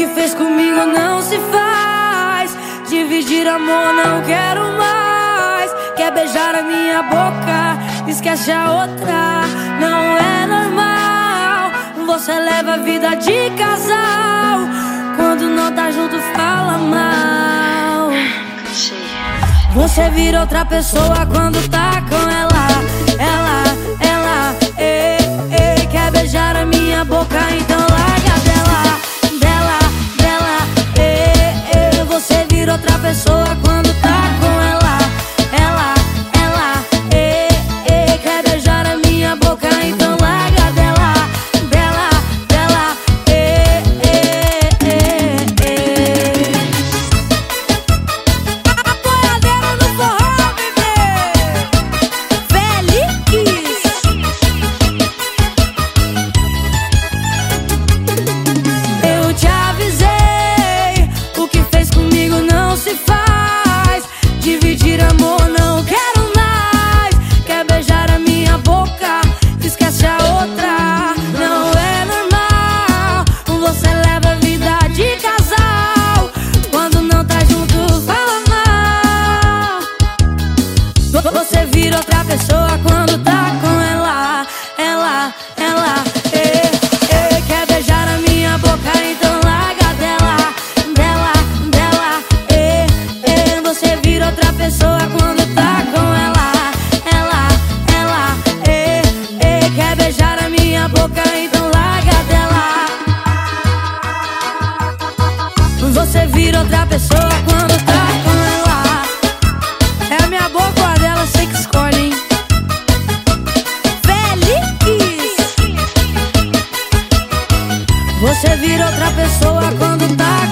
que fez comigo não se faz. Dividir amor não quero mais. Quer beijar a minha boca, esquece a outra. Não é normal. Você leva a vida de casal. Quando não tá junto, fala mal. Você vira outra pessoa quando tá com. Ela, você vira outra pessoa quando tá com ela. Ela, ela, eh, eh, quer beijar a minha boca, então larga dela, dela, dela, eh, eh. Você vira outra pessoa quando tá com ela. Ela, ela, eh, eh, quer beijar a minha boca, então larga dela. Você vira outra pessoa Você vira outra pessoa quando tá.